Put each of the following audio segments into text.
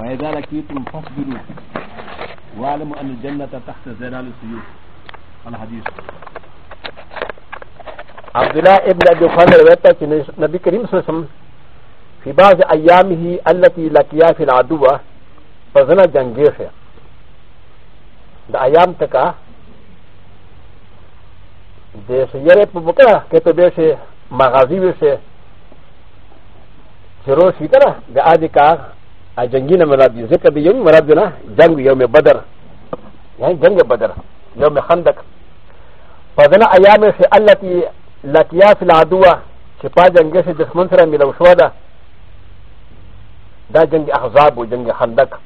فإذا لقيتم فاصبروا واعلموا أن الجنة تحت ظلال السيوف الحديث عبد الله ابن ابي خالد روایت ہے نبی کریم صلی اللہ علیہ وسلم فی بعض ایامه التي لقيا في العدو فزنا جنگیش ہے دا ایام تکا د سیارې په بکړه کې ته به شي مغازي وشه چې روش وکړه د اځ کار アジャンギナマラディゼカビヨンマラディナ、ジャンギヨメバダー、ヤンジャンガバダー、ヨメハンダカ。パザナアヤメセアラティ、ラティアフィラドゥア、チパジャンゲセデスモンサラミラウシュワダ、ダジャンギアザブ、ジャンギハンダカ。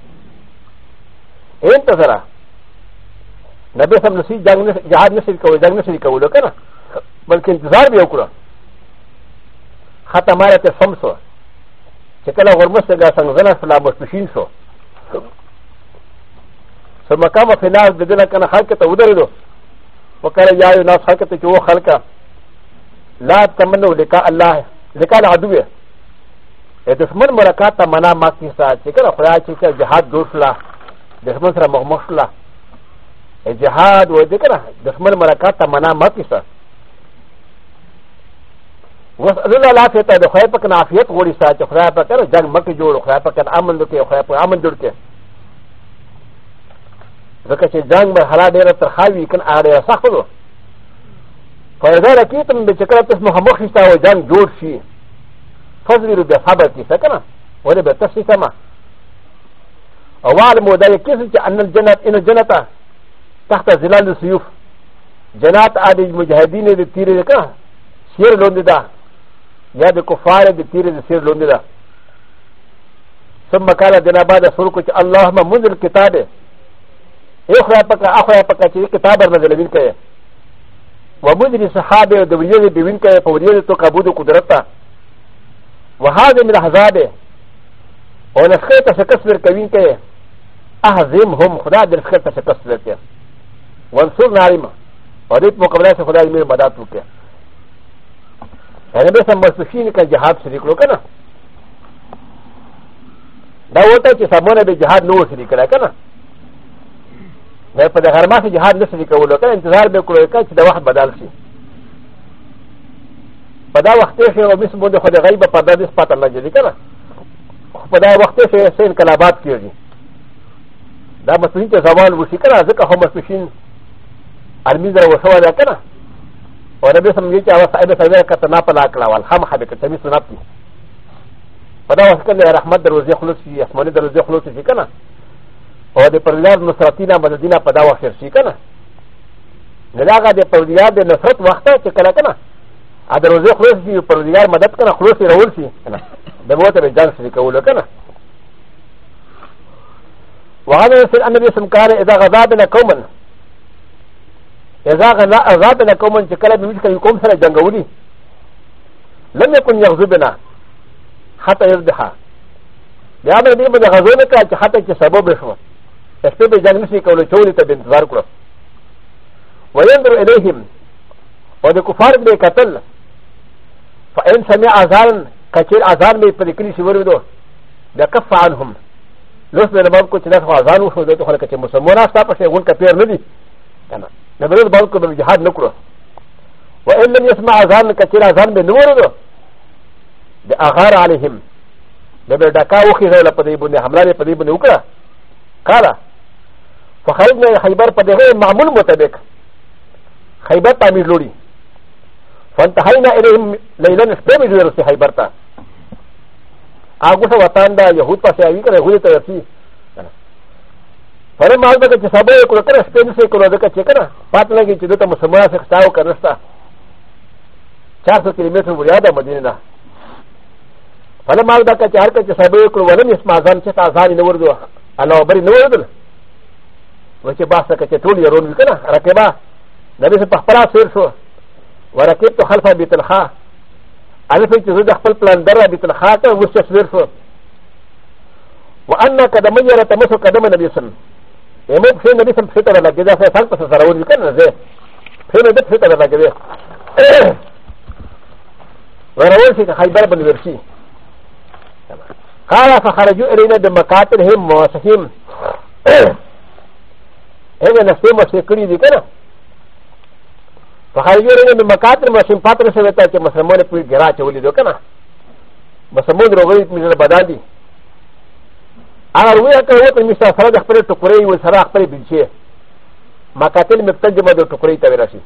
エンタザラ、なべさんのシージャンギハンダシリカウジャンギシリカウロケナ、バルキンザービオクラ、ハタマラテサムソラ。چې کله غرمسته څنګه فلا مشپشین شو سر مقام فلاس د دنه کنه خلق ته ودرېدو وکړه یا یو ناس خلق ته چې و خلقه لا تمنو لقاء الله لقاء العدو دشمن مرکات ته منا ما کیسا چې کله خدای چې جهاد جوړ شلا دشمن سره مخ مخ شلا جهاد و دې کنه دشمن مرکات ته منا ما کیسا و ز ل ل ا ف ت ه د خ ی پ ک نافیت غوړي سات خ ر ا پ ک نه جنگ مکه جوړ خ ر ا پ ک نه امن دکې خ ر ا پ امن جوړ کې ځکه چې جنگ به هلا ډېر تر خاوي کن اړې سخت وو فرزه رکی تم به چکر تس مخ مخ شتا و جنگ جوړ شي فضل رو به صبر کی سکنه ولی به تسې سما او عالم دا یې کیسه چې ان الجنت ان الجنت تحت ظلال السيوف جنات عادي مجاهدين دي تیرې کړه شیر لوندې ده یا د کفار د تیر د سیر لوندې ده ثم قال دنا بعد سرکو چې اللهم منزل کتابه اخرى پکا اخرى پکا چې کتاب نازل وین کړي ومدري صحابه د ویلې دی وین کړي په ویلې تو کابو د قدرت ته وهذا من حزابه او نسخه ته شکست ورکوین کړي اعظم هم خدا د نسخه ته شکست ورکړي وانصرنا عليهم او دې مقابله سره خدای مې مدد وکړي ا ل ب س ا مسوشين كان جهاد شريك لو كنا دا وتا چې سمونه به جهاد نو شريك لا كنا نه په هر ماسه جهاد نه شريك ولو كنا انتظار به کولای کچ دا وخت بدل شي په دا وخت کې او مس بده خدای غیب په دا دې پات الله جل کنا په دا وخت کې سین کلابات کیږي دا مسوشين ته زوال وشي کنا ځکه هم مسوشين ارمی زره وشو دا کنا و ن ب ي س م ي ك ا و س ا ب س ا ب ك ت ن ا ب ل ا ك ل ا و ا ل ح م ح ب ك ت م ي س ن ا ب ي و د ا و س ك ن ل ر ح م ت د ر و ز ي خ ل ص ي ا س م ا ن ي د ر و ز ي خ ل ص ي ك ن ا و د ب ر ل ي ا ر ن ص ر ت ي ن ا م د د ي ن ا ب د ا و س ر ش ي ك ن ا ن ل ا غ ا د ب ر ل ي ا ر د ن ص ر ت و ق ت ا ت ك ل ا ك ن ا ا د ر و ز ي خ ل ص ي ب ر ل ي ا ر م د د ك ن ا خ ل ص ي ر و ل ص ي ك ن ا د ب و ت ر ج ا ن ص ي ك و ل ك ن ا وهذا يسال ان ب ي س م ك ا ر إ ذ ا غ ض ا ب ن ا قوما ا ذ ا غ ن ا أ ذ ا ب ن ا كومن تكلم بمشكل يقوم سنه جنغولي لم يكن يغزبنا حتى يذبح لأن ا ل ي ب ن غزونك حتى كسبب شوى اسبب جنغسي كولو تولي تبنت ذركرة وينظر إ ل ي ه م وذ كفار بن كتل ف إ ن سمع اذان كتير اذان من فريقين سيوردو لكف عنهم لو سمع المبكو تنفع اذان وشوزته خلقت مسمونا استعفى شيء يقول كثير ندي نبرد باو کو بم جهاد نکړو و ان لم يسمع اذان کچرا اذان به نور دو د اغار عليهم نبر دکا او خیزه له پدې باندې حمله له پدې باندې وکړه قال فخرجنا خیبر پدې معمول مطابق خیبر تعمیر لوري فانتهينا اليهم ليلا سبب جوړه خیبر ته اګه وطن دا يهود پسې اوی کړه يهود ته رسي パレマーダケチサボエコロケスペンセコロデカチェケナ、パトナギチドタムサマーセクタウカナスタ、チャーソキリメスウリアダマディナ。パレマーダケチアケチサボエコロワレミスマザンチェタザリノウド、アロブリノウドル、ウチバサケチェトリオロウケナ、ラケバ、ナビスパパラセルソウ、ワラケットハルファビテルハ、アルフェチズダファルプランダラビテルハータウスチェスウルソウ、وأنا كدمجرة مسك دم النبي صلى الله عليه وسلم ا م و ك س ي ن ا ل ي س م فتره ل ك ذ ا فسالت سسرون يمكن ن ز ي فين ا فتره ل ك ذ ا وروى في خيبر بن ورسي قال فخرجوا الينا بمقاتلهم ومواسهم هذا نسبه مسكري ذي كنا فخرجوا الينا بمقاتل ومواسهم فاتر سويتا كمسلمون في الجراج ولدو كنا مسلمون روغيت من البدادي هغه وی هغه وکړ مثال سره د خپل ټوکرې ول سره خپل بلچې ما قاتل مبتجمه د ټوکرې ته ورشي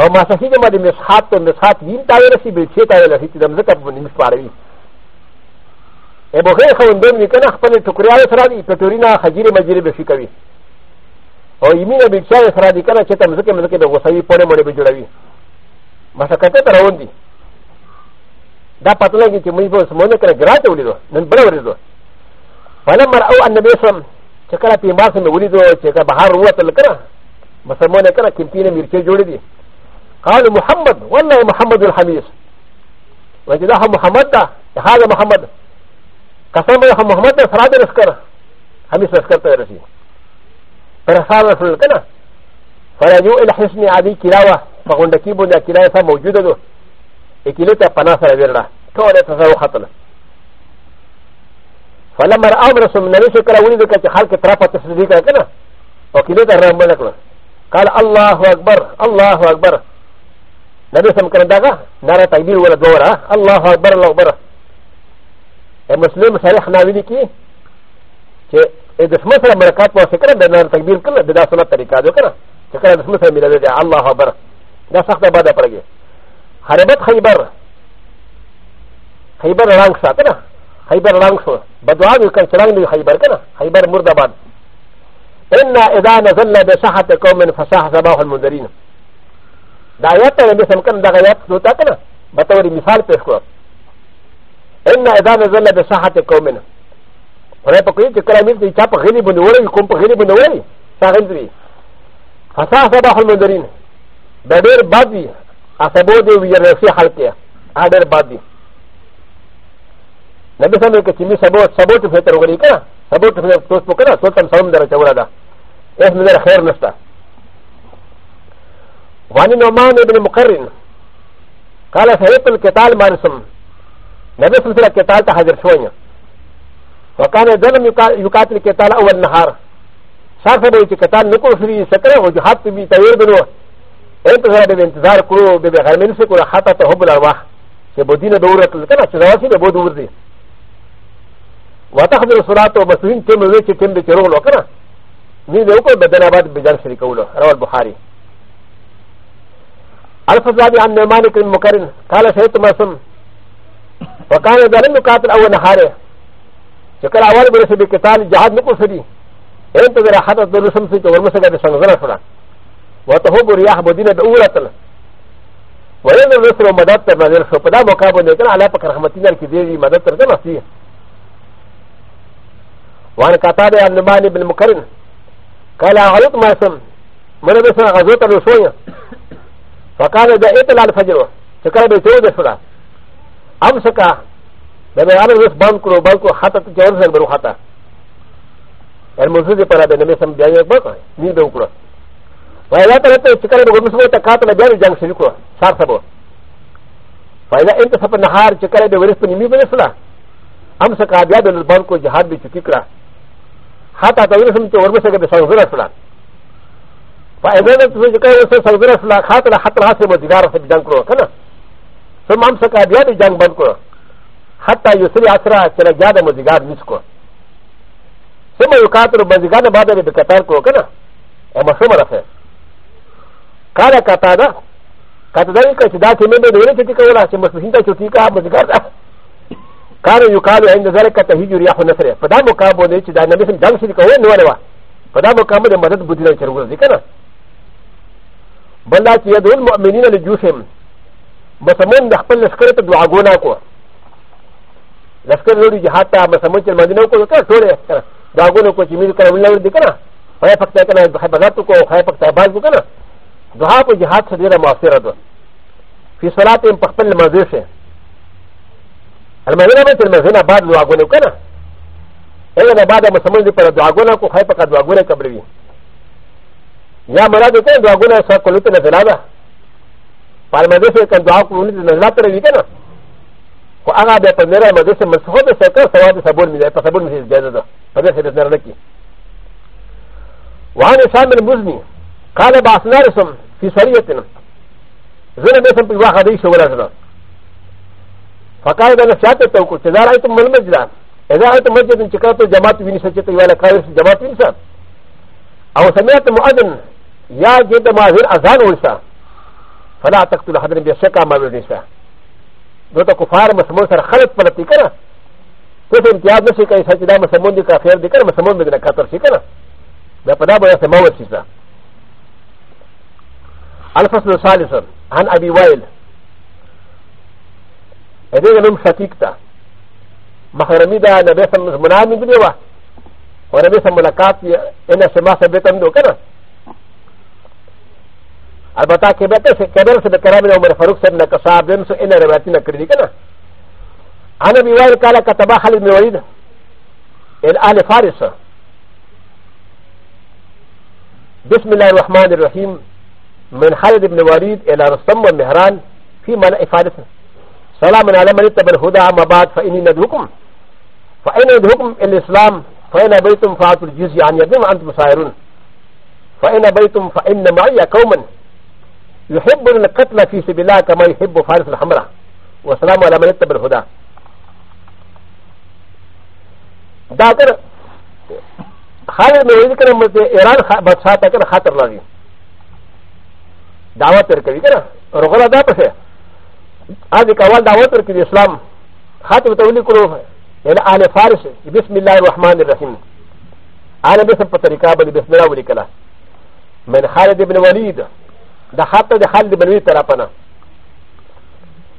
او ما سفید ما د مسحات ته مسحات وین ته ورشي بلچې ته ورشي چې دمزه ته باندې مسپاروي ای بوخې خوندون وکړه خپل ټوکرې سره دی پټورینا خجیره مجیره به شي کوي او یمینه بلچې سره دی کنه چې تمزه کې مزه کې د غوسې پړې مړې به جوړوي ما سکته تر وندي دا پتہ لگی کہ مجھ بس مونے کرے گرا تو لیدو نن بڑے ورے دو فلم مر او ان بیسم چکرا پی مار سے ولی دو چکرا بہار ہوا تل کرا مسلمان کرا کمپی نے مرچے جوڑی دی قال محمد والله محمد الحميد وجدا محمد دا هذا محمد قسم له محمد دا فراد رسکر حميد رسکر تے رسی پر حساب رسول کنا فرجو الحسن عادی کلاوہ فغندکی بولا کلاوہ موجودہ دو اكيلو تا پنا سر ويرنا تولا تسرو خطل فلما رأى رسول من نبي شكرا ولد كتا خلق طرفة تصديق كنا وكيلو تا رام ملكنا قال الله أكبر الله أكبر نبي سم كنا داغا نارا تكبير ولا دورا الله أكبر الله أكبر المسلم صالح ناويني كي چې د دشمن سره مرکات واسه کړه د نار تکبیر کړه د دا سنت طریقه ده کړه چې کله دشمن سره ملوي دی الله اکبر دا سخته باده پرګي خربت خیبر خیبر رنگ سا کنه خیبر رنگ شو بدعا وی کړ چې رنگ دی خیبر کنه خیبر مرد آباد ان اذا نزلنا بساحه قوم فساح صباح المنذرين دا آیات ته به سم کنه دا آیات دوتا کنه بتوري مثال پیش کړو ان اذا نزلنا بساحه قوم خدای په کوي چې کله موږ دې چا په غلي باندې وړي کوم په غلي باندې وړي څنګه دې فساح صباح المنذرين دا ډېر بد دی アサボディウィアルシハルケアダルバディなべさまのキミサボサボティフェタウリカサボティフェタウスポカラソタンサウンダラチャウラダエスメダヘルナスタワニノマンエブリムカリンカラサエプルケタルマンソンなべさまのケタルタハジャシュワニアカネザルミカティケタルアワンナハサファレイケタルノコシリセクラウジハッピータウルドノ ان ته به انتظار کو به به غرمه نس کو حتا ته حب الارواح چې بودین دوره تل کنه چې داسې به بود ورځي وتحضر الصلاه وبسوین ته مزه چې کوم به چرغ لو کنه وی دې وکړه بدن آباد بجان شری کولو رواه البخاری الفضل عن نعمان بن مقرن قال سيد مسلم وكان ذلك يقاتل اول نهاره شكل اول برسل بقتال جهاد نقصدي انت ذرا حدث درسم سيد ورمسك بسنغنا شرا وتهب رياح مدينه اولتل وين النصر ومدد تنزل شبدا مكابو نيكن على فكر رحمتنا الكبير مدد ترجمه فيه وعن قتاده عن نمان بن مكرم قال غلط ما يسم من بس غزوه الرسول فقال اذا اتلى الفجر فكان بيتود الصلاه امسك لما يعمل بس بانكرو بانكرو حتى تجاوز البروحه المزيد قال بن مسلم بيعمل بانكرو مين بانكرو فإذا تلت سكر بغم سبو تكاتل بيان جنگ سنكو سار سبو فإذا انت سب نهار چکر بے ورس پنیمی بنسلا ام سکا بیا بے نزبان کو جہاد بے چکی کرا حتی تا ورسم چو ورمس اگر بے سوزر اسلا فإذا انت سو چکر ورس سوزر اسلا خاتل حتل حاصل مزیدار سب جنگ کرو کنا ثم ام سکا بیا بے جنگ بند کرو حتی یسری اسرا چلا جاد مزیدار نسکو ثم یقاتل مزیدار بعد بے قطار کرو کنا اما شمرا خیر カラカタダカタダイカチダキメメディレティカウラシマスヒンタチュティカブズガダカラユカルエンデザレカタヒユリアホネフレパダモカボネチダナミスンダンシリカウエンドワレワパダモカボネマダブディレチュウズディカナバラチヤドウムミニナリジュシムマサモンダハプルスクレットドアゴナコラスクルリジハタマサモンチェマディノコルカトレダゴナコチミルカウィラウディカナハイパクタカナハイパクタバズカナ دوها په جهاد سره ډیره موثره ده فی صلات هم په خپل لمانځه شي لمانځه به تر لمانځه نه بعد دعاګونه وکړه نه هغه نه بعد مسلمان دي پر دعاګونه کو خی په کا دعاګونه قبروي یا مراد ته دعاګونه سره کولو ته نه ده په لمانځه کې کله دعا کوونه نه نه تر وی کنه خو هغه به په نړۍ مده سره مسخه ده سره ثواب صبر مې ده په صبر مې ده په دې سره نه لکی وعن سامر مزني قال باسنارسم في سريتنا زنا بسم في واحد ايش ولا زنا فقال انا شاتت توكل اذا رايتم المسجد اذا رايتم مسجد شكرت جماعه بني سجدت ولا كاير جماعه انسان او سمعت مؤذن يا جد ما زين اذان ولسا فلا تقتل احدا بشكا ما بالنساء دوتا كفار مسلمون سر خلط پلتی کنا تو سے امتیاز نشی کئی سچ دا مسلمون دی کافر دی کنا مسلمون دی کافر شی کنا دا پدا بیا سماوت شی سا الفصل الثالث عن ابي وائل هذا نم شتيكتا محرمي دا نبي سم منامي بنيوا ونبي سم ملاقات انا سما سبتم دو كنا البتا كبتا كبر سب كرامي عمر فاروق سب نكساب دم سو انا رواتي نكردي كنا عن ابي وائل قال كتب خالد بن وليد الى اهل فارس بسم الله الرحمن الرحيم من خالد بن وليد إلى رستم ومهران في معنى فارس سلام على من اتبع الهدى أما بعد فإني ندعوكم فإن ندعوكم الإسلام فإن أبيتم فاتوا الجزية عن يد وأنتم سائرون فإن أبيتم فإن معي قوما يحبون القتل في سبيل الله كما يحب فارس الحمراء وسلام على من اتبع الهدى خالد بن وليد كان ايران ایران بادشاہ خاطر لگی دعوت ورکوي کنه رغلا دا پسه ا دې کول دعوت ورکوي اسلام خاطر ته ونی کړو ال اهل فارس بسم الله الرحمن الرحیم انا بس په طریقه باندې بسم الله ولیکلا من خالد بن ولید دا خاطر د خالد بن ولید طرفنا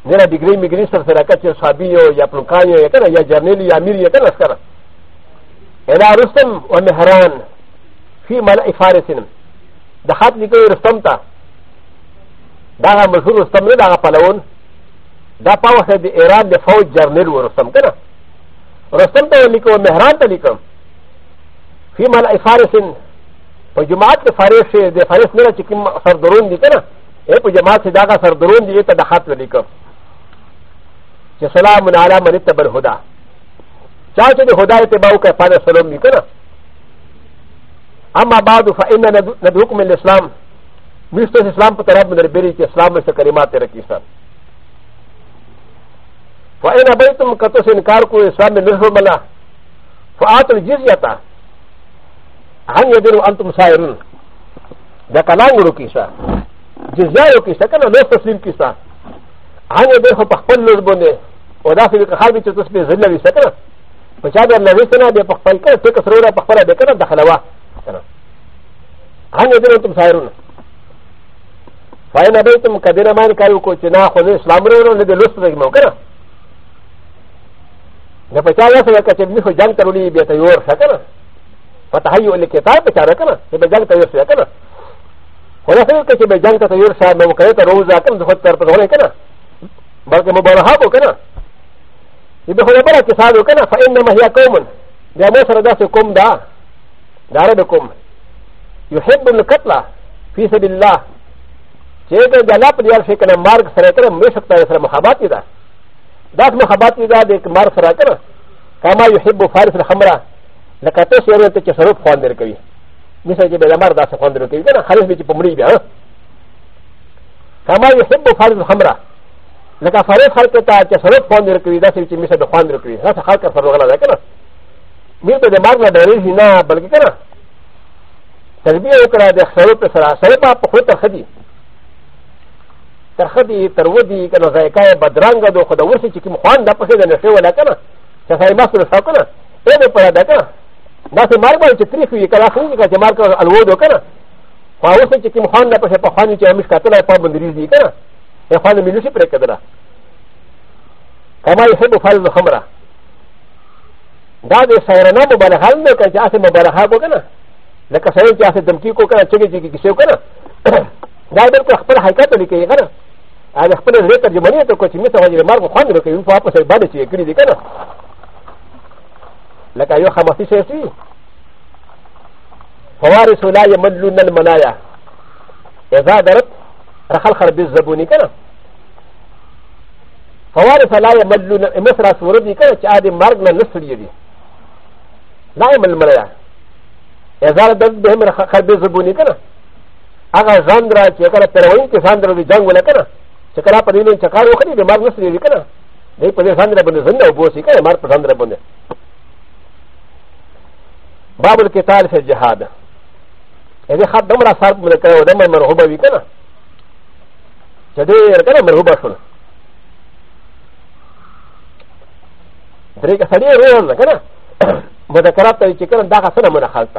نه ډیګری میګری سره سره کچې صحابیو یا پلوکانیو یا کنه یا جرنیل یا امیر یا کنه سره الا رستم و مهران فی ملأ فارس د خط لیکو رستم ته دا هغه مشهور رستم نه دا هغه پلون دا پاوسه د ایران د فوج جرنیل و رستم کنه رستم ته لیکو مهران ته لیکم فی مال فارسن په جماعت کې فارس شه د فارس نه چې کوم سردرون دي کنه اے په جماعت کې داګه سردرون دي ته د خط لیکم چې سلام علی من تبر هدا چا چې د هدا ته باو کې پاره سلام وکړه اما بعد فإن ندعوكم الإسلام ミスター・イスラム・パタラブ・ルベリティ・イスラム・セカリマテレキサン。ファエナベイトム・カトセン・カーコ・イスラム・ルフマラ、ファアトル・ジズヤタ、アンヤデル・アントム・サイルン、ダカラング・キサ、ジズヤヨキサ、カナ・ネスト・スリム・キサ、アンヤデル・パパル・ルボネ、オダフィル・カハビチュトスペ・ゼル・リセカナ、パチャダ・ナリセナ・デ・パパイカ、テカスローラ・パパラ・デカナ・ダハラワ、アンヤデル・アントム・サイルン。ファイナベイトムカデラマンカルコチナホネスラムローのデルスレモカラなパチャラセラカチェミホジャンタロリビアタヨーシャカナパタハヨレケタペチャラカナエベジャンタヨーシャカナホラセラカチェベジャンタヨーシャノカレタローザカンドホタパトレカナバケモバラハボカナイベホラバラキサドカナファイナマヒアコムンデアモサラダセコムダダレベコム يحب القتلى في سبيل الله چې د جلا په دیار شي کنه مارګ سره کړه مې سکتا سره محبت دي دا داس محبت دي دا د مارګ سره کړه کما يحب فارس الخمره لکه ته سره ته چې سره خوان در کوي مثال چې به مار داس خوان در کوي کنه خالص به چې پمړي بیا کما يحب فارس الخمره لکه فارس خلق ته چې سره خوان در کوي دا چې مثال خوان در کوي دا خلق سره غلا ده کنه مې ته د مارګ نه ډېر نه بلکې کنه تربیه وکړه د سره په سره سره په خو ته خدي ترخدي ترودي كنا زيكاي بدرانغا دو خدا ورسي چكي مخوان دا پسي دا نشي ولا كنا تساي ماسو نساو كنا اي دو پرا دا كنا دا سي مار باو چتري خوي كلا خوي كا جمار كا الو دو كنا خوا ورسي چكي مخوان دا پسي پخواني چا مش كاتلا پا بندريز دي كنا اي خوان ملوشي پري كدلا كما يحب فال الخمرة دا دي سيرنا مبالغة لنو كان جاسي مبالغة بو كنا لكا سيرن جاسي دمكي کو كنا چگي جي كي كسيو كنا دا بالکل خپل حقیقت لیکي کنه هغه خپل زړه ترجمه ته کوچ می ته وایي مرګ خو نه کوي په واپس باندې چې کړی دی کنه لکه یو خمسي شي شي فوارس لا يملون المنايا اذا درت رخل خرب الزبوني کنه فوارس لا يملون مصر سورة دي کنه چې ادي مرګ نه نسړي دي لا يمل المنايا اذا درت بهم خرب الزبوني کنه هغه ځان را چې کله پروین کې ځان درو دي جنگ ولا کنه چې کله په دې باندې چکار وکړي د مرګ نسري وی کنه دې په دې ساندره باندې زنده وبوسي کنه مرګ په ساندره باندې باب القتال فی الجهاد دې خط دمره صاحب مل کړو دمه مرحوبه وی کنه چې دې کنه مرحوبه شول درې کسړي روان کنه مذکرات ته چې کنه دا څه نه مونږ خلک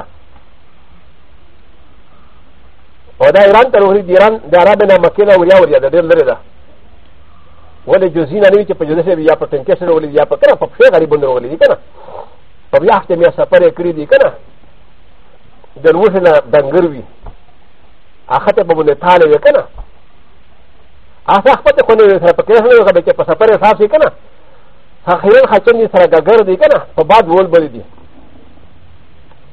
او دا ایران ته وری د ایران د عرب نه مکه نه وریا وریا د ډیر لري ده ولې جزینا نه چې په جزې سره یا په ټینکې سره ولې یا په کړه په ښه غریب بندر ولې کنه په بیا ته میا سفر کړی دی کنه د لوښ نه دنګر وی اخه ته په باندې تاله وکنه اخه خپل ته خونه سره په کړه نه چې په سفر صاحب شي کنه اخیرا خچن دي سره ګګر دی کنه په بعد ول بل دی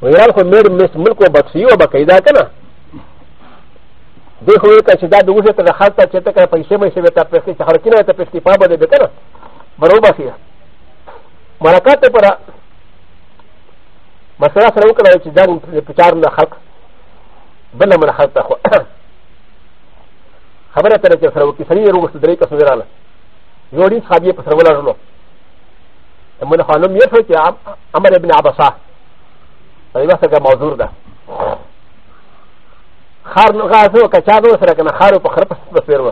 ویران خو مېر مس ملک وبخشي وبقیدا کنه でほうかしだどうせたらはたちたかぱいせめせめたペスティハキナタペスティパブでベタラバロバシアマラカテパラマサラサラウカラチダンプチャーナハクベナマラハタホハバラテレチャサラウキサリウスデレカスデランヨリスハビエプサラウラロアマラハノミヤフォキアアマレビナバサアリバサガマズルダ خار نو غازو کچا دو سره کنه خارو په خرپ بسیر و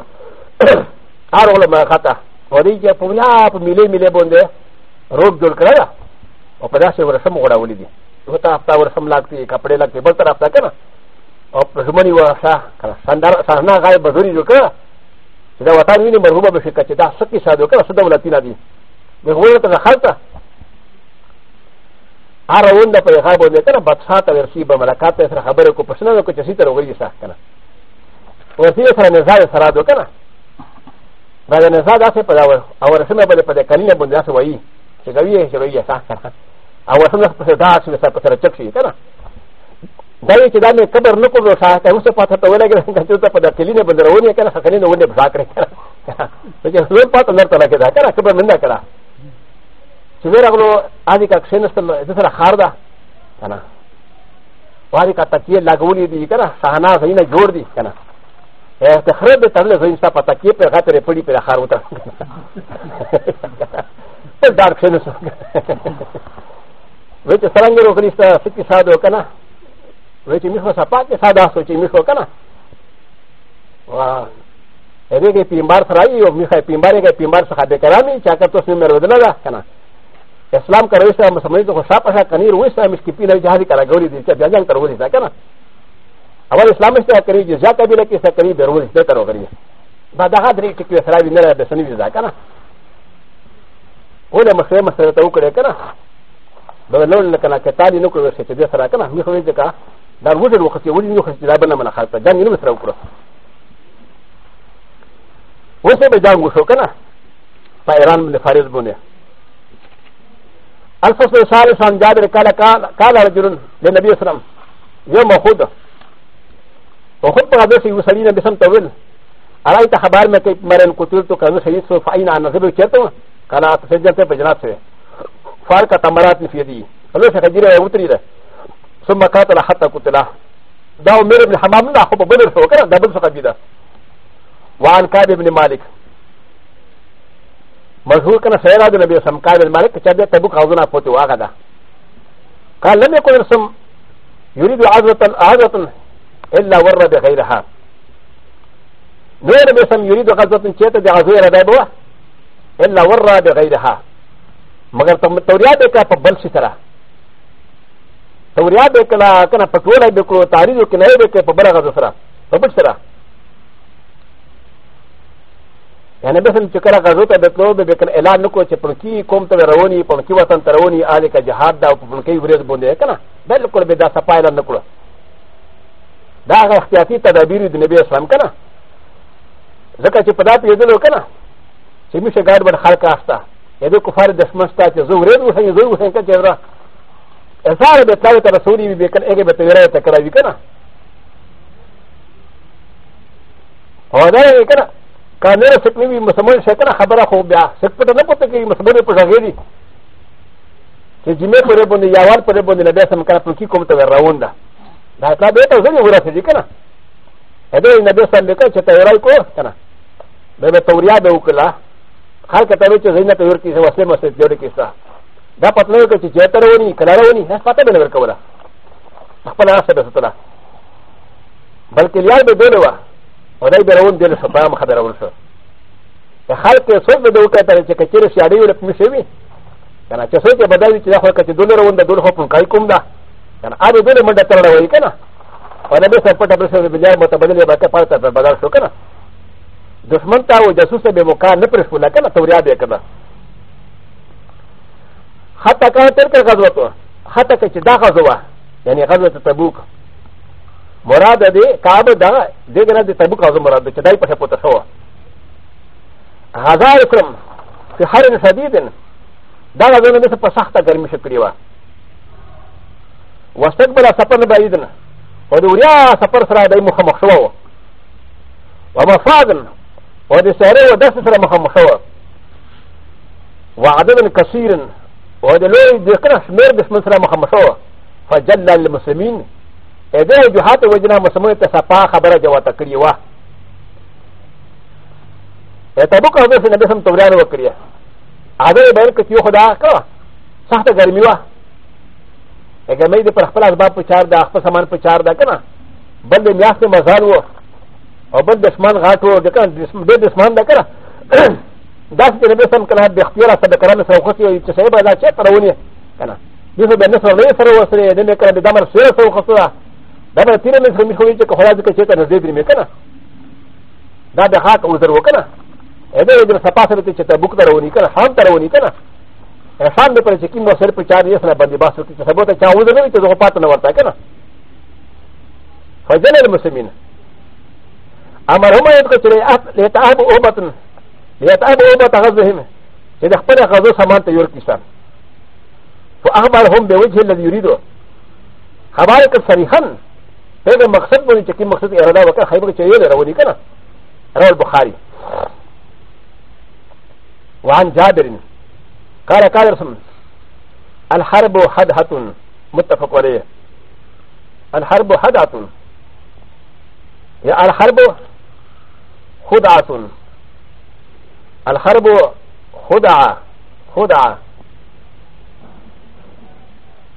هر ول ما خطا وری چې په ولا په ملي ملي باندې روګ جوړ کړا او په داسې ورسم غړاولې دي نو ته هفته ورسم لاګتي کپڑے لاګتي بل طرف تا کنه او په زمونی و سا کنه سندر سنا غای بزوري جوړ کړا دا وطن ویني مرغوبه بشي کچې دا سکی ساده کړه سده ولتی نه دي به ورته خلک アラウンドパイハーボーネタバツハタウシバマラカテスラハブルコプシナノコチェシタウィサカナ。ウィサラネザーサラドカナ。バレネザーダセパダワアワシナバレパデカニアボンダスワイ。シガウィエシャウィエサカナ。アワシナパセダーシウサパセラチェクシーカナ。ダイチダメカバルノコロサータウサパタウェラゲンカチュタパダキリネブルウォニアカナサカニアウォニアブサクリカナ。ウィジャスウォンパタナタラケダカナカバルミナカナ。چې ورغلو هغه کا کښینستل د سره خار ده کنه واري کا تکیه لګولې دي کنه صحنه زینه جوړ دي کنه اے تخرب به تړلې زین ستا پتا کې په غاتره پړې په خار وته ته دار کښینستل وې چې څنګه وکړې ستا سکه ساده کنه وې چې میخو سپا کې ساده سوچې میخو کنه واه هغه پیمبار سره یو میخه پیمبار یې پیمبار څخه به کرامي چا کتو سمې مرودنه ده کنه اسلام کرو اس طرح مسلمان کو خوشا پشا کنی رو اس طرح مسکپی لے جہاز کرا گوری دل چا بیان کرو دیتا کنا اول اسلام اس طرح کری جزا کا بھی لکی اس طرح کری بیرو دیتا کرو کری بعد ہا دری ٹکی اسرا بھی نہ بسنی دیتا کنا ولا مسئلہ مسئلہ تو کرے کنا بلون لکنا کتالی نو کرو سے دے سرا کنا می خوے دکا دار وجه وقت يولي نخس لا بنا من خالته جان يلمس رو كره وسبب جان وشو كنا فايران من فارس بنيه الفصل الثالث عن جابر قال قال رجل للنبي صلى الله عليه وسلم يوم احد وخذ بغداد يوصلين بسم طويل ارايت خبر ما كيف مرن قتلت كانوا شهيد سوف اين عن نظر وشتم كان اتسجلت بجنات سوى فارك تمرات في يدي فلو شخجير ويوتري ده ثم قاتل حتى قتله داو مير بن حمام لا خب بدر سوى كان دبل سوى قبيده وعن كعب بن مالك مشهور كان سيرا د نبي سم قابل مالك كتاب تبوك غزونا فوتي واغدا قال لم يكن الرسم يريد عزوة عزوة إلا ورد بغيرها نور نبي سم يريد غزوة شيتا د غزوة ردابوة إلا ورد بغيرها مگر توريات كا فبل سترا توريات كلا كنا فتولا بكرو تاريخ كنا بكرو فبل غزوة سرا فبل سرا يعني بس ان تكلا غزوتا بتلو بكل اعلان نكو چې پرکی قوم ته رواني پرکی وطن ته رواني آل کا جهاد دا پرکی ورز بونده کنه بالکل به دا سپایل نکړه دا هغه احتیاطي تدابیر د نبی اسلام کنه ځکه چې په دا پیژدل کنه چې مشه ګاډ بل خلک آستا یده کفار دشمن ستا چې زو ورې وه زو وه کنه چې را اثر به تلو ته رسولي به کنه هغه به تیرې تکراوي کنه هو دا کنه カメラセクミミムサマンシェタハバラホビア、セクトナポテキムサマリプラゲリ。ジメプレボンディアワープレボンディアベサムカプキコムトラウンダ。ダタベタゼニウラセディカナ。エディナベサンデカチェタライコーカナ。ベベトウリアベウクラ。ハカタベチェゼナトウキザワセマセデュリキサ。ダパトノキチェタロニ、カラロニ、ハパタベルカウラ。パラセベストラ。バルキリアベベルワ。و ن ا ي ب ر و ن د ل ش ف ا م خ د ر و ل ش و د خ ل ق ي صوت د و ك ت ر چې کچېر ش ا ر ي و ل ک مشوي کنه چې صوت به دا وي چې دا خو کچې دونه روان د دونه خو په کای کوم دا کنه اړ دونه منډه تر راوي کنه او نه به سر پټه برسه د بلیا متبدل به کا پاره ته بدل شو کنه دشمن ته او جاسوس به موقع نه پرې شو کنه توریا به کنه حتی کله تر کړه غزوه حتی که چې دا غزوه یعنی غزوه تبوک مراد دې کعبه دا دغه نه د تبوک اعظم مراد چې دای په څه پته شو هزار کرم چې هر شدیدن دا غوونه د په سخته ګرمي شکړی و واستقبل سفر نه بعیدن او د وریا سفر سره دای مخ مخ شو و مفادن او د سهره و دس سره مخ مخ شو وعدد كثير و د لوی د کړه شمیر د سره مخ مخ شو فجلل المسلمين ا د ه وجهات وجنا مسموم ته صفا خبره جواته کړی و ا تبوک او د نبی سم توریان وکړي هغه بیان کړي خدا کا سخت ګرمي و اګه مې د پر خپل اسباب په چار د خپل سامان په چار دا کنه بل د میاخ ته مزال و او بل د اسمان غاټ و د کنه د اسمان دا کنه داس د نبی سم کله د اختیار سره کرام سره خوشي او چې صاحب دا چې پرونی کنه دغه بنسره سره وسره د نکره د دمر سره سره خوشره だからティラメスミコリチェコラジケチェタのデビメカナだでハカウザウカナエレベルサパセルチェタブクダウニカナハンタウニカナエサンデプレチキンのセルプチャーニアスナバディバスキチェサボタチャウザウィチェザパタナワタカナファジェネルムセミンアマロマエクチェレタアブオバトンレタアブオバタガズヘムチェダパラガズサマンテヨルキサンファアマルホンベウジェルユリドハバレクサリハン هذا مقصد بني تكي مقصد إرادة وكان خيبر تيويل روني كنا رواه البخاري وعن جابر قال قال رسول الحرب حدهة متفق عليه الحرب حدهة يا الحرب خدعة الحرب خدعة خدعة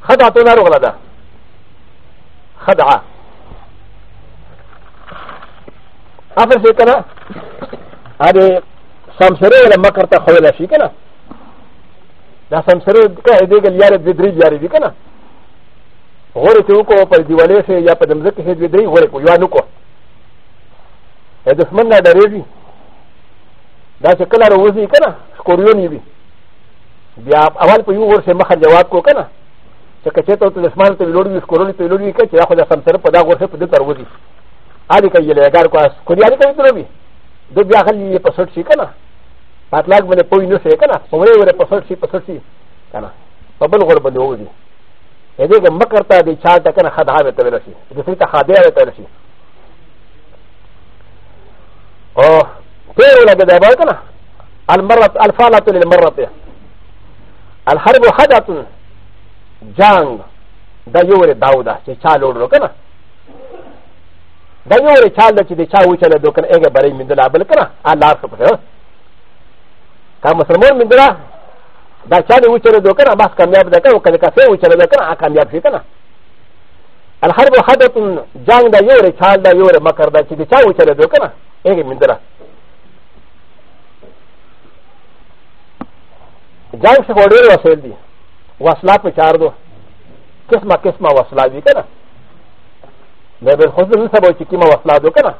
خدعة نار غلدا خدعة アフェセカナアレサムセレラマカタホエラシカナダサムセレカエディガリアレディリアレディカナウォレトウコパディワレセヤパデムゼケヘディリウォレコヤノコエデスマンダレビダセカラウズイカナスコリオニビビアアワルプユウォセマハジャワコカナセカチェトウトデスマンテウロリウスコロリトウロリケチェアホダサムセレパダウォセプデタウズイアリカイレガーコアス、コリアリカイドビ、ドビアハリパソシカナ、パトラグメポイントセカナ、ソレウレパソシパソシカナ、パブルゴルバドウディ。エレガマカタディチャータカナハダハベタベラシ、ディフィタハデアベタベラシ。お、ペロラデダバカナ、アルマラアルファラトルマラテ、アルハルボハダトン、ジャン、ダヨウレダウダ、チャーローロカナ。だよりチャールチでチャウチェルドクエゲバリミンドラブルカナ、アラフプル。カムスモンミンドラ、ダチャルウチェルドカナ、バスカミアブデカウカネカセウチェルドカナ、アカミアフィカナ。アハブハドトン、ジャンダヨリチャールダヨリマカダチでチャウチェルドカナ、エゲミンドラ。ジャンシュフォルワセルディ、ワスラプチャード、キスマキスマワスラビカナ。ن ب ل خ ص ن سبب چې کومه وسله ده کنه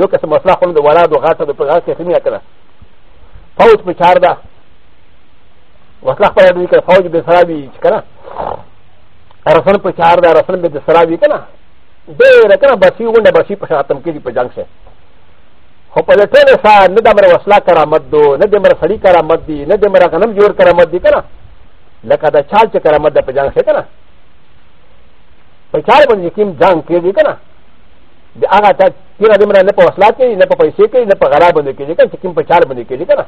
یو کس مسله خو د ولاد او غاټه د پیغام کې خنیا کنه فوج په چار ده وسله په دې کې فوج به سرابي کنه رسن په چار ده رسن به سرابي کنه ډېر کنه بسی ونه بسی په خاتم کې دی په جنگ سره خو په دې ټول سره نه د مر وسله کرامت دو نه د مر سړی کرامت دی نه د مر غنم جوړ کرامت دی کنه لکه دا چال چې کرامت ده په جنگ سره کنه په چار باندې کیم ځان کړی کنه د هغه ته تیر دې نه په وسلات کې نه په پیسې کې نه په غلا باندې کې کنه چې کیم په چار باندې کې کنه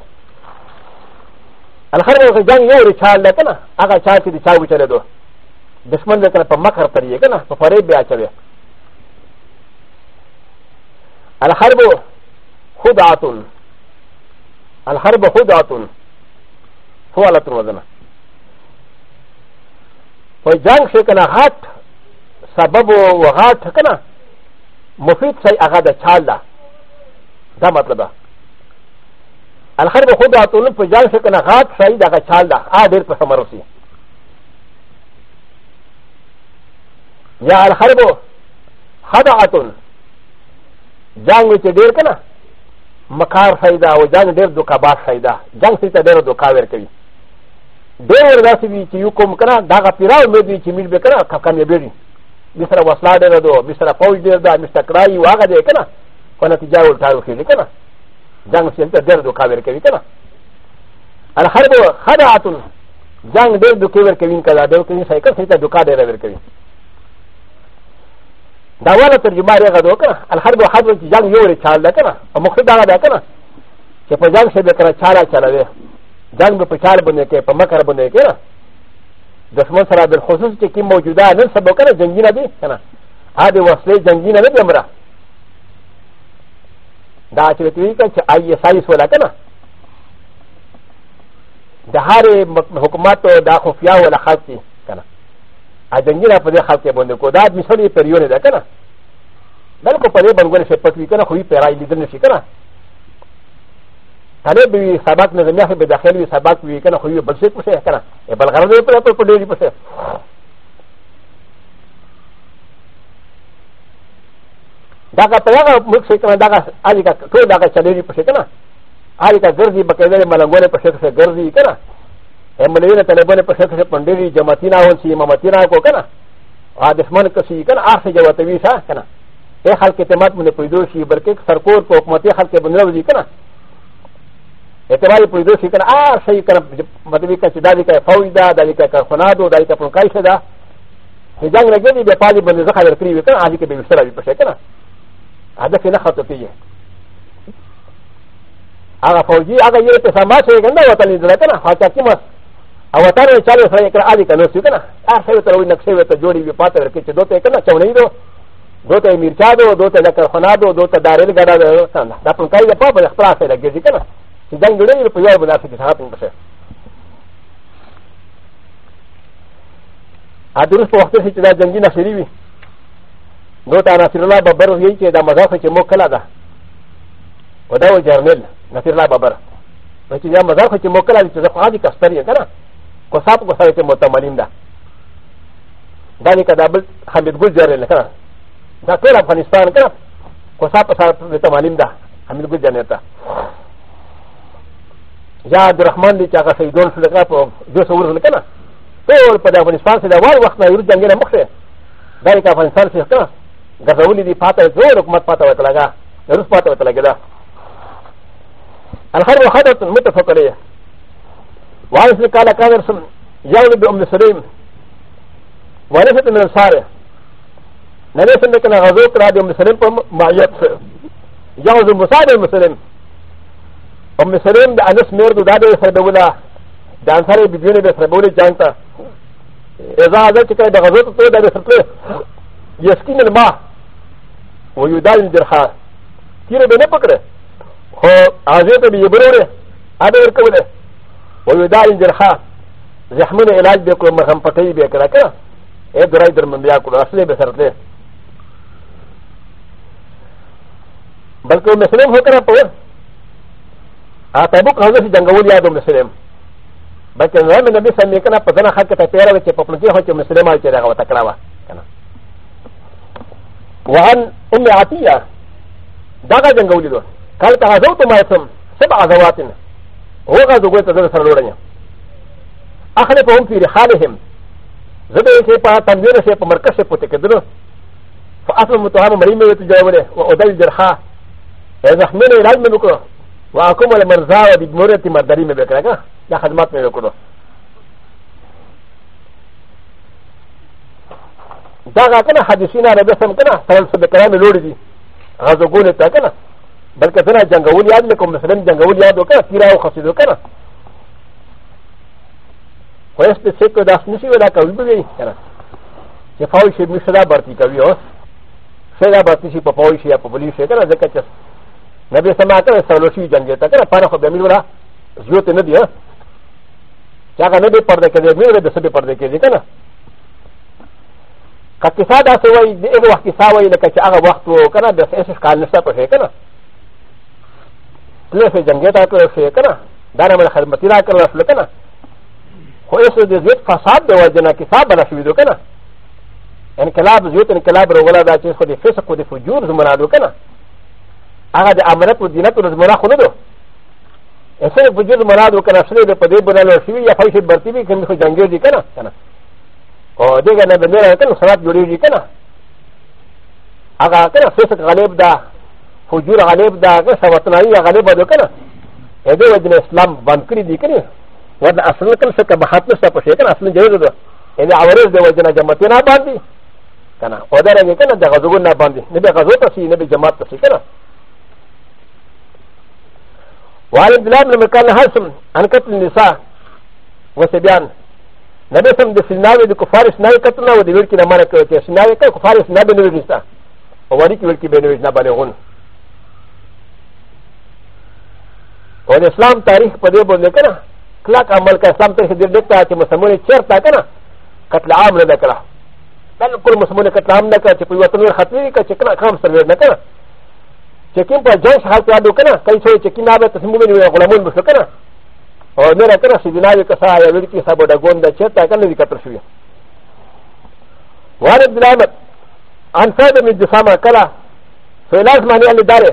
الخر یو ځان یو رچال ده کنه هغه چا چې چا وچره دو دشمن ده کنه په مکر ترې کنه په فریب بیا چره الحرب خدعه الحرب خدعه هو على تروزنا وجانك شكنا هات سبب وغاد كنا مفيد سي اغادا شالا دا مطلب الخرب خدا تولم فجال شكنا غاد سي دا شالا آدير فسمرسي يا الخرب خدعة جانوي تدير كنا مكار سيدا وجان دير دوكا باس سيدا جان سيدا دير دوكا ويركبي ډېر داسې وي چې یو کوم که نه دغه پیرا امید وي چې میټ به که نه کامیابېږي ミスラワスラデラド、ミスラポイデラ、ミスラクライワガデカナ、コナティジャウタウキリカナ、ジャンシンタデルドカベルケビカナ。アルハルド、ハダアトン、ジャンデルドケベルケビンカダ、デルケビンサイカセタドカデラベルケビン。ダワラトリマリアドカ、アルハルドハドジャンヨリチャーデカナ、アモクダラデカナ、ジャパジャンシェベカナチャラチャラデ、ジャンドプチャーボネケ、パマカラボネケナ。دشمن سره بل خصوص چې کی موجوده نن سبا کنه جنگی نه دي کنه ا دې وسلې جنگی نه دي امره دا چې وی کړه چې آی ایس آی سولا کنه د هر حکومت او د خفیا ولا خاص دي کنه ا جنگی نه په دې خاص کې باندې کو دا مثال یې پریونه ده کنه بلکې په دې باندې شپټ وی کنه خو یې پیرای لیدل نشي کنه هغه به ثبات نه نه به داخل وي ثبات وي کنه خو یو بل څه پوسه کنه بل غرض یې پر پر ډېری پوسه دا کا په هغه مخ څه کنه دا کا اړي کا ټول دا کا چلې پوسه کنه اړي کا ګرځي بکې ملنګونه پوسه څه ګرځي کنه ملوی نه طالبانه په شکل پندري جماعتي نه ونسي امامتي نه کو کنه ا دشمن کسي کنه ار سي جواتوي سا کنه اي خلک اعتماد منه پيدو شي بلکې سرکور په حکومتي خلک بنلو دي کنه ا ت ب ا ر ي ب و ي د و ش ي ك ن ا ر ش ي ك ن م د و ي ك ش د ا ل ك ف و ي د ا د ا ل ك ك ف ن ا د و د ا ل ك ف ن ك ا ي ش د ا ه ج ا ن ر ج ل ي ب ي ق ا ل ي ب ن ز خ ا ل ك ر ي و ك ن ا ل ك ب ي س ر ا ب ي ب ش ي ك ن ا هذا في نخط فيه هذا فوجي هذا ي ر ت س م ا ش ي ك ن ا و ت ل ي ز ل ك ن ا ه ا ت ك م ا او ت ا ر ي ش ا ل ي س ر ي ك ن ا ل ك ن و س ي ك ن ا ا ر ش ي ت ر و ي ن ك ش ي و ت ج و ر ي ب ي ق ا ت ر ك ي ش د و ت ي ك ن ا ش و ن ي د و دوته میرچادو دوته لکه خنادو دوته دارل ګرادو څنګه دا په کای د پاپ د خپل سره ګرځي کنه ダングレールプヤーブラシキサープンプシェアドルスポーツシチュラジャンギナシリビノタナシラババルギチェダマザフチェモカラダウダウジャーネルナシラババラチェダマザフチェモカラリチェザファディカスペリアガラコサプコサイチェモタマリンダダニカダブルハミグジャーネルカラダクラファニスタンカラコサプサープタマリンダハミグジャーネルタ ا ل ر ح م ن ا ل ج ا غ ا سيدون في الغاب و جوس و الكنا طول قد افغانستان سيدا وال وقت ما يريد جنجل مخشي ذلك افغانستان سيدا غزولي دي فاتا زور حكومت فاتا وتلغا نروس فاتا وتلغا الخير وخطط متفق عليه وعرف قال كادرسون يولد بام سليم ورثت من الساره نبي سلمك غزوك راديو مسلم معيط يولد مساعد المسلم ام سلیم د انس میر د دابه سره بوله د انصار بیبیونه به سره بوله جنگ ته اذا هذا چې کله د غزو ته د سره پله یسکین الماء و یدال الجرحا تیر به نه پکړه خو ازه ته به یبروره اده ورکوله و یدال الجرحا زحمن علاج به کوم هم پټی به کړه کړه اې درای درمن بیا کړه اصلي به سره پله بلکې مسلم هو کړه په アタボカズルダンゴリアドムスレム。バケンラメのミスメカナパザナハケタペラウチェポプロジェホチェムスレマチェラワタカラワ。ワン、ウメアティア。ダガダンゴリド。カルタハゾトマイソン、セバアザワティン。オガズウェタザルサロレニア。アハレポンフィリハレヘム。زه به یې په تنویر سره په مرکز کې پټ کېدل فاصل متهم مریمه ته جوړه او دل جرحه زخمونه علاج مې وکړ و ا ك م ا ل م ر ز ا و د ب م ر ت ي مدري م ب ك ر ك ا د ا خدمات م ب ك ر و دا غا كنا حديثينا ر ب س م كنا سلام سب كلام لوري دي غازو قول تا كنا بل كنا جنگول ياد لكم مسلم جنگول ياد وكنا تيرا وخصيدو كنا ويس بي سيكو داس نسي ودا كوي بي كنا چه فاوشي مشدا برتي كوي هو شدا برتي شي پاوشي يا پبلي شي كنا زكا چس なべさまからサロシージャンジェタからパラホベミュラズヨテネディアジャガネディパデケデミュラデセディパデケディケナカキサダセワイデエゴワキサワイレカチアガワクトカナデセスカルサプヘケナプレセジャンジェタクラシェケナダラマルハルマティラクラスレケナホエスディズファサドワジャナキサバラシュウドケナ انقلاب زیوت انقلاب رولا دا چې خو د فسق او د فجور زمرادو کنه هغه د امانت او دینت او زموږ خو نه ده اصل په دې مراد وکړه اصل د پدې بناله شوی یا فایشه برتی وی کوم خو جنگي دي کنه کنه او دې کنه بنه راته سرات جوړیږي کنه هغه کنه فسق غالب ده فجور غالب ده هغه سوتنایي غالب ده کنه دې وجه اسلام باندې کړی دي کنه ورنه اصل کله څه کبحات نه څه پښې کنه اصل جوړ ده دې عوارض دی وجه نه جمعته نه باندې کنه او دا رنګ کنه د غزو نه باندې نه به غزو ته سي نه به جماعت ته سي کنه وعلى البلاد لما كان هاسم عن قتل النساء وسبيان نبسم د سناوي د كفار سناوي قتلنا و د ويلكي نمانا كوتي سناوي كا كفار سنا بنوي نساء ووريك ويلكي بنوي نساء بنغون و د اسلام تاريخ په دې باندې کنه کلاک عمل کا اسلام تاريخ دې دکتا چې مسلمان چیرتا کنه قتل عام نه کړه بل کل مسلمان قتل عام نه کړه چې په وطن ختمي کړه چې کنه خام سرور نه کړه چې کوم په جنس حال کې اډو کنه کای څو چې کینا به تاسو موږ نه غلامون بشو کنه او نه راکنه چې بنا یې کسا یا ورکی صاحب د ګوند چې تا کنه وکړ پر شوی وارد بلال ان صاحب می جسامه کلا فلاس معنی ان داره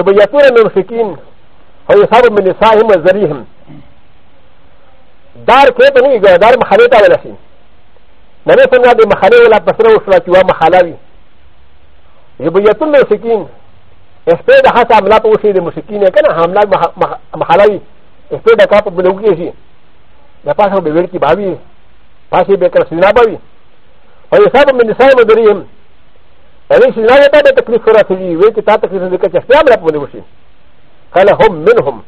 یبیتون من مسکین او یصاب من نساهم وزریهم دار کې ته نه دار مخالفه ولا شي نه څنګه د مخالفه ولا پسره وشو چې وا مخالفه يبيتون المسكين اسبيد حتى عملات وشي المسكين كان عملات محلاوي اسبيد كاب بلوكيشي لقاهم ببركي بابي فاشي بكر سينابوي ويصاب من نساء مدريهم ولكن سينابوي تبع تكليف فراسي ويكي تا تكليف ذكر شخصي عملات مدوشي قال هم منهم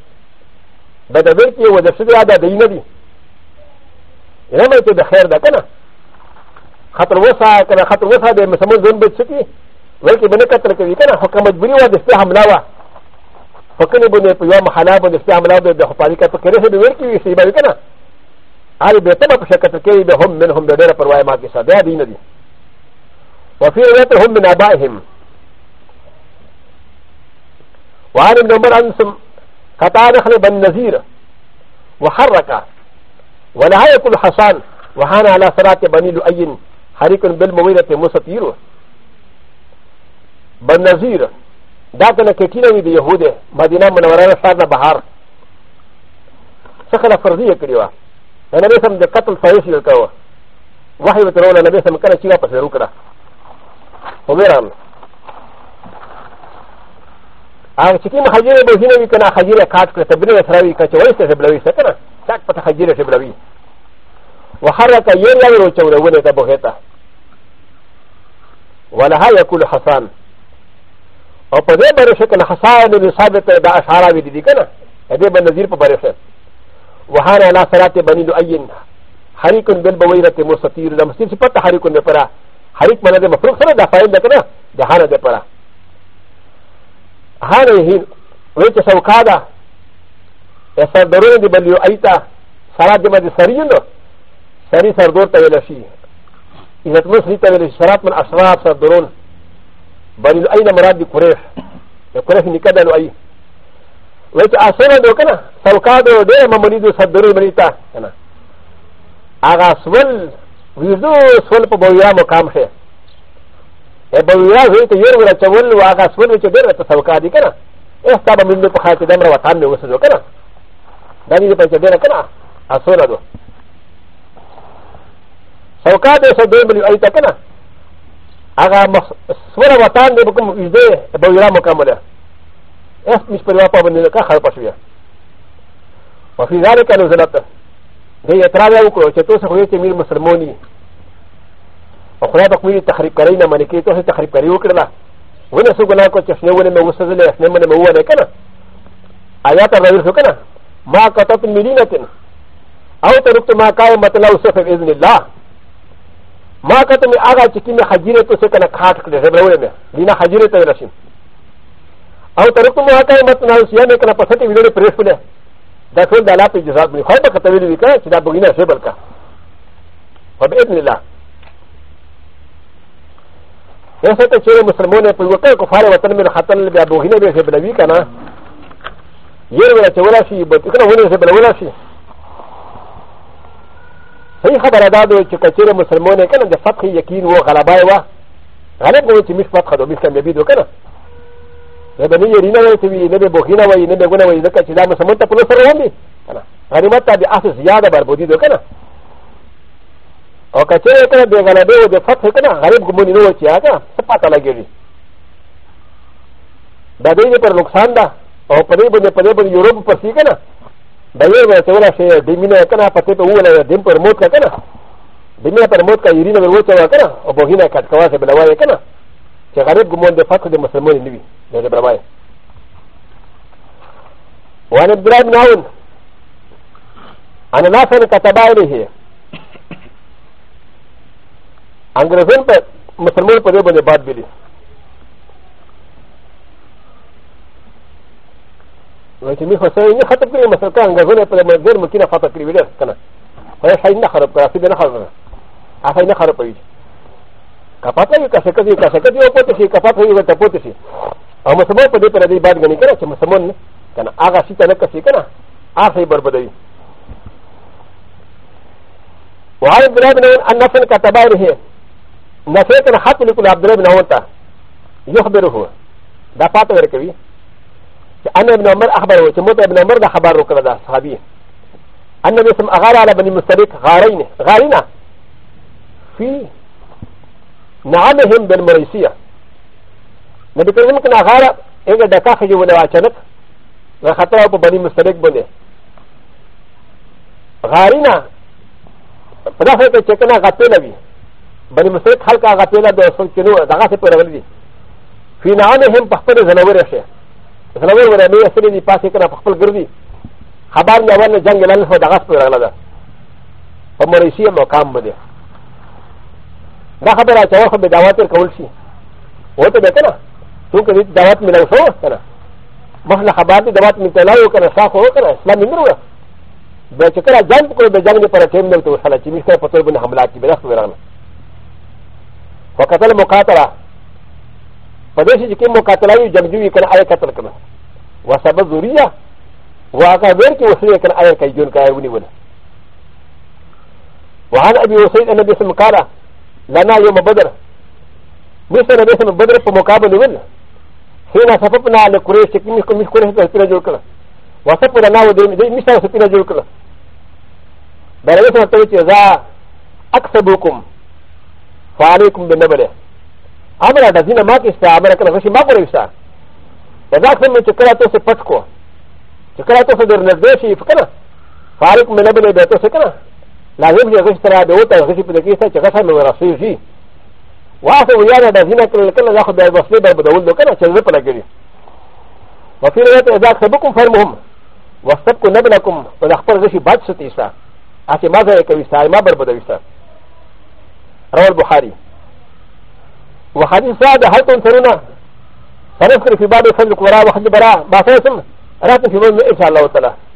بدا بركي ودفسد هذا دينبي لما يتدخير ده كنا خطر وسع كنا خطر وسع ده مسمى ذنب سكي ولكن بني كتر كوي كان حكم مجبوري و دستي حملاوه حكم بني في يوم حلاب و دستي حملاوه ده خطاري كتر كريه ده وركي ويسي بني كان هذا بيتما بشا كتر كوي ده هم منهم ده دير پرواي ما كسا ده دين دي وفي رواية هم من آبائهم وعن ابن عمر أنسم قطع نخل بن نزير وحرك ولا يأكل حصان وحان على صلاة بني لؤي حريق بالمويرة مستيره ب ن ظ ي ر دا ت ل ك ت ي ن و ي د ي ه و د ي م د ي ن ة م ن و ر ا ن ا سارنا بهار سخلا فرزيه كريوه انا بسم د قتل صحيح للكوه وحي وترون انا بسم كان شيئا بس يروكرا وميران ا ك ت ي ن خجيره بزينه كان خجيره كاتك تبني سراوي كاتوي سبلوي سكنا ساك بتا خجيره سبلوي وحرك يلا يروشو لونه تبوهتا ولها يقول حسان او په دې باندې شکل حسائل له ثابت د اشاره وی دي کنه دې باندې نظیر په باندې شه وهان علی صلات بنی دو عین حریق بل بویرت مستطیر د مستطیر صفت حریق نه پرا حریق باندې مفروق سره د فاعل کنه د هانه د پرا هانه هی وې ته سوکادا اسا درونه دی بل یو ایتا صلات باندې سریندو سری سردور ته ویل شي عزت مو سری ته ویل شرات من اشراف سردورونه بني اين مراد بقريش قريش نكدا نو اي ويت اصلا دو كنا سوكادو دي ممني دو صدري مريتا كنا اغا سول ويزو سول په بويا مقام شه اي بويا وي ته يور ولا چول واغا سول وچ ډېر ته سوکادي کنا استا به من دو په خاطر دمر وطن مې وسدو کنا دني په چ ډېر کنا اصلا دو سوکادو صدري مريتا کنا هغه سورة وطن بكم إزاي بويرا مكاملة إس مش بلوا بابن لك خلق شوية وفي ذلك نزلت دي إتراوي وكو شتو سخوية تمير مسلموني وخلا بكمير تخريب كرينا ملكي توسي تخريب كريو كرلا ولا سوغنا كو تشنو ولا موسزل إحنا من مووانا كنا آيات الرئيس كنا ما قطط مدينة أو تركت ما قائمة لا وصف بإذن الله ما كنت من اغا تكيم حجيره تسكن كاتك لزبلونه لنا حجيره تغلشين او تركتم هكا متنا سيانه كنا قصتي ويلو بريفله دا ټول د الله په اجازه باندې خو به کته ویلي وکړه چې دا بغینه شی بلکا په باذن الله یو څه ته چې مسلمانې په یو کې کفار وطن مې خطر بیا بغینه به شی بلوي کنه یو ورته ولا شي به کنه ونه شی بلولا شي صحیح خبره دا ده چې کچېره مسلمان یې که نه د فتح یقین و غلبه یې وه غالب به وایي چې مش فتح ده مش کامیابي ده که نه نه به نه یرینه وایي چې وي نه به بوخینه وایي نه به ګونه وایي ځکه چې دا مسلمان ته پوله سره وم دي که نه غنیمت ته د اصل زیاده بربودي ده که نه او کچېره که نه د غلبې و د فتح که نه غریب ګمونې نه وه چې هغه څه پته لګېږي دا دې پر نقصان ده او په دې باندې په دې باندې یورپ پر سي که نه バイオーバーとは、ディミネーカナ、パテトウーラ、ディンプモーカカナ。ディミネーパモーカ、ユリノウォーカカナ、オボヒナカカワセブラワイカナ。ジャガレブモンデファクトでマスモリニビ、デブラワイ。ワネブラムナウン。アナナファルカタバイリヘ。アングラズンパ、マスモリパレブでバッビリ。و چې می خو سره نه ختم کړی مثلا کان غوونه په مدر مکینه فتح کړی ویل کنه خو یې شاید نه خراب کړی دې نه خراب نه هغه نه خراب کړی کپاته یو کسه کدی کسه کدی او پته شي کپاته یو ته پته شي او مسمو په دې پر دې باندې غني کړه چې مسمون کنه هغه شي ته نه کسي کنه هغه یې بربدوي وعن عبد الله بن عون ان نفل كتب عليه نفل كان خط لكل عبد الله بن عون يخبره ده فاتو ورکوي أنا ابن عمر أخبره تموت ابن عمر ده خبر وكذا ده صحابي أن باسم أغار على بني مستلك غارين غارين في نعمهم بالمريسية نبي كريم كان غارة إذا دكا خجي ولا أچانك وخطروا په بني مستلك بني غارين پدا خو ته چکنا غپېلا وي بني مستلك خلک غپېلا د اصل کې نو دغه څه پرولې فی نعمهم په خپل زنور شي زلمه ونه مې سره دي پاسې کنه په خپل ګرځي خبر نه ونه جنگ لاله هو دغه سپور غلا ده په مریشیا مقام باندې دا خبره چې واخه به دعوت کول شي وته ده کنه تو کې دعوت ملو شو کنه مخله خبر دې دعوت ملو کنه صاحب هو کنه اسلام نه ورو به چې کله جنگ کو به جنگ پر ټیم نه ته وصله چې موږ په تور باندې حمله کوي به خبره نه وکتل مقاتله په دې چې کوم مقاتله یو جنګجوی کنه آی قتل کړه وسبب ذریه واګه ور کې وسیله کنه آی کوي جون کوي ونیول وعن ابي وسيد ان ابي اسم قال لنا يوم بدر مثل ابي اسم بدر په مقابل ول حين صففنا لقريش کې موږ کوم قريش ته پیره جوړ کړه وصف لنا و دې دې مثال سپینه جوړ کړه بلغه ته چې ذا اکسبکم فعليكم بالنبله アメラダジナマキスタ、アメラカラシマコリサ。エザクセミチュカラトセパチコ。チュカラトセデルネデシフカナ。ファリクメレベルデトセカナ。ラジブリアスタラデオタ、レシピデキサチュカサムラシジ。ワーソウヤダダジナカラカナホダバスネバブドウドカナチェルパラギリ。マフィレットエザクセブコンファルム。ワスタプコネブナコン、ウダフォルシバチュティサ。アチマザエカウィサ、アイマバブドウィサ。ラオルボハリ。وحديث سعد هل تنترون فنذكر في بعض فضل القراء وحد براء ما فاتم راتب في مؤمن ان شاء الله تعالى